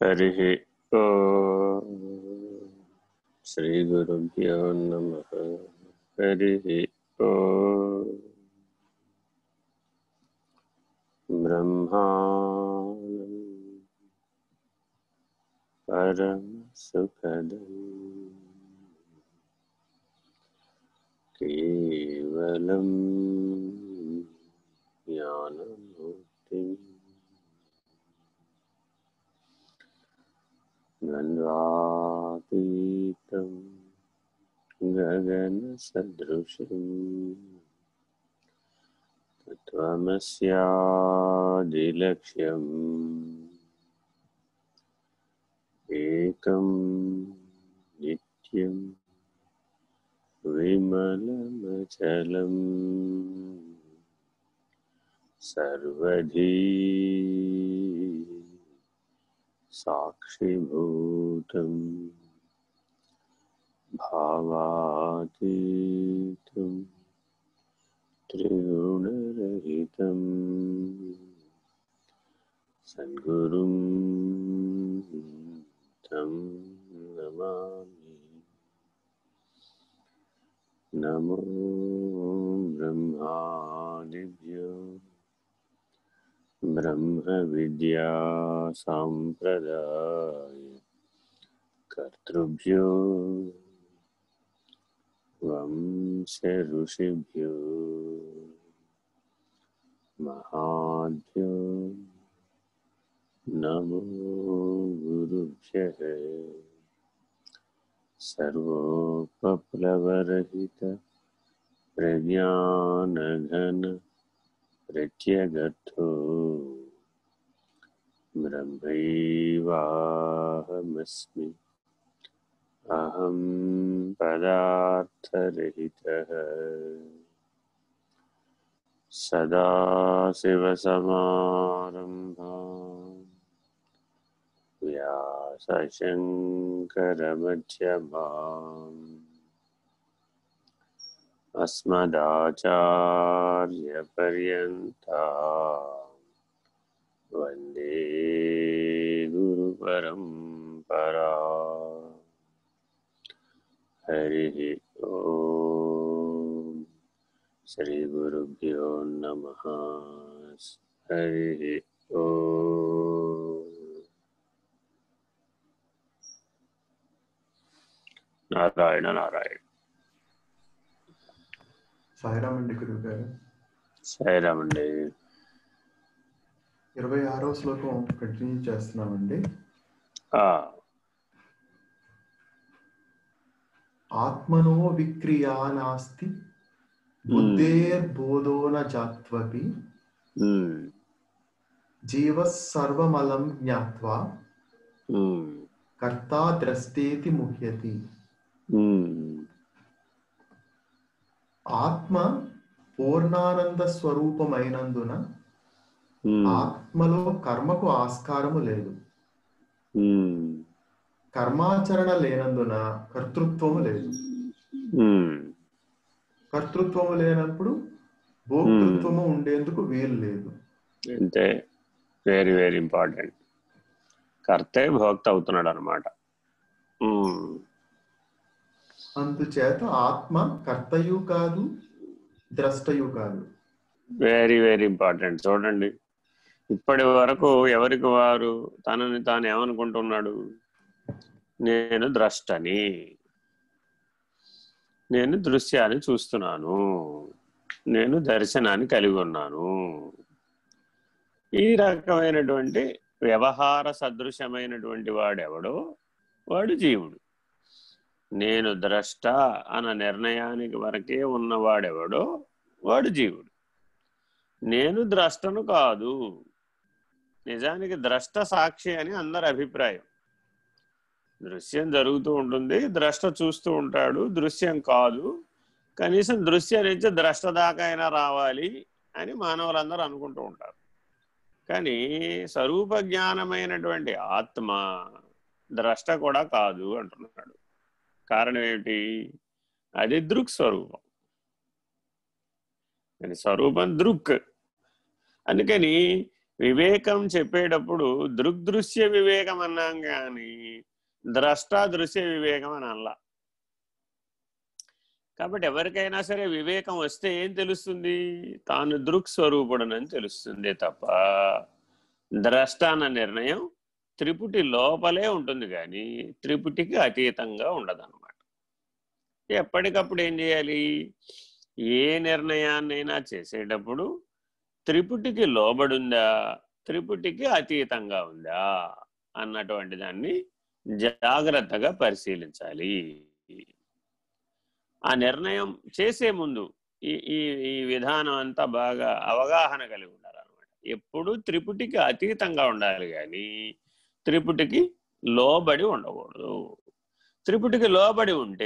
हरिः श्रीगुरुभ्यो हरि ओ ब्रह्माणं परम सुखद केवलम गगनरातीतं गगनसदृशं त्वमस्यादिलक्ष्यम् एकं नित्यं विमलमचलम् सर्वधी साक्षिभूतं भावातीतं त्रिगुणरहितं सद्गुरुं तं नमामि। नमो ब्रह्मादिभ्यो। ब्रह्मविद्या सम्प्रदाय कर्तृभ्यो वंश ऋषिभ्यो महाभ्यो नमो गुरुभ्यः सर्वोपप्लवरहित प्रज्ञानघन प्रत्यगर्थो ब्रह्मैवाहमस्मि। अहं पदार्थरहितः। सदाशिवसमारम्भा व्यासशङ्करमध्यमाम्। अस्मदाचार्यपर्यन्ता। वंदे गुरुपरम्परा। हरिः ॐ श्रीगुरुभ्यो नमः। हरिः ॐ नारायण नारायण। సాయిరామ్ అండి గురువు గారు సరేమండి ఇరవై ఆరో శ్లోకం కంటిన్యూ చేస్తున్నామండి. ఆత్మనో విక్రియా నాస్తి బుద్ధేర్బోధోన జాత్వపి జీవ సర్వమలం జ్ఞాత్వా కర్తా ద్రష్టేతి ముహ్యతి. ఆత్మ పూర్ణానంద స్వరూపమైనందున ఉమ్, ఆత్మలో కర్మకు ఆస్కారము లేదు. ఉమ్, కర్మాచరణ లేనందున కర్తృత్వము లేదు. ఉమ్, కర్తృత్వము లేనప్పుడు భోక్తృత్వము ఉండేందుకు వీలు లేదు. అంతే వెరీ వెరీ ఇంపార్టెంట్ కర్తే భోక్త అవుతున్నాడు అనమాట అందుచేత ఆత్మ కర్తయు కాదు ద్రష్టయు కాదు. వెరీ వెరీ ఇంపార్టెంట్ చూడండి. ఇప్పటి వరకు ఎవరికి వారు తనని తాను ఏమనుకుంటున్నాడు? నేను ద్రష్టని. నేను దృశ్యాన్ని చూస్తున్నాను. నేను దర్శనాన్ని కలిగి ఉన్నాను. ఈ రకమైనటువంటి వ్యవహార సదృశమైనటువంటి వాడెవడో? వాడు జీవుడు. నేను ద్రష్ట అన్న నిర్ణయానికి వరకే ఉన్నవాడెవడో వాడు జీవుడు. నేను ద్రష్టను కాదు. నిజానికి ద్రష్ట సాక్షి అని అందరి అభిప్రాయం. దృశ్యం జరుగుతూ ఉంటుంది ద్రష్ట చూస్తూ ఉంటాడు దృశ్యం కాదు. కనీసం దృశ్యం నుంచి ద్రష్ట దాకా అయినా రావాలి అని మానవులందరూ అనుకుంటూ ఉంటారు. కానీ స్వరూప జ్ఞానమైనటువంటి ఆత్మ ద్రష్ట కూడా కాదు అంటున్నాడు. కారణం ఏమిటి? అది దృక్ స్వరూపం. దాని స్వరూపం దృక్. అందుకని వివేకం చెప్పేటప్పుడు దృగ్దృశ్య వివేకం అన్నాం కానీ ద్రష్టాదృశ్య వివేకం అని అనలా. కాబట్టి ఎవరికైనా సరే వివేకం వస్తే ఏం తెలుస్తుంది? తాను దృక్ స్వరూపుడనని తెలుస్తుంది తప్ప ద్రష్ట అన్న నిర్ణయం త్రిపుటి లోపలే ఉంటుంది కానీ త్రిపుటికి అతీతంగా ఉండదన్నమాట ఎప్పటికప్పుడు ఏం చేయాలి? ఏ నిర్ణయాన్నైనా చేసేటప్పుడు త్రిపుటికి లోబడుందా? త్రిపుటికి అతీతంగా ఉందా? అన్నటువంటి దాన్ని జాగ్రత్తగా పరిశీలించాలి. ఆ నిర్ణయం చేసే ముందు ఈ ఈ విధానం అంతా బాగా అవగాహన కలిగి ఉండాలన్నమాట. ఎప్పుడు త్రిపుటికి అతీతంగా ఉండాలి కానీ త్రిపుటికి లోబడి ఉండకూడదు. త్రిపుటికి లోబడి ఉంటే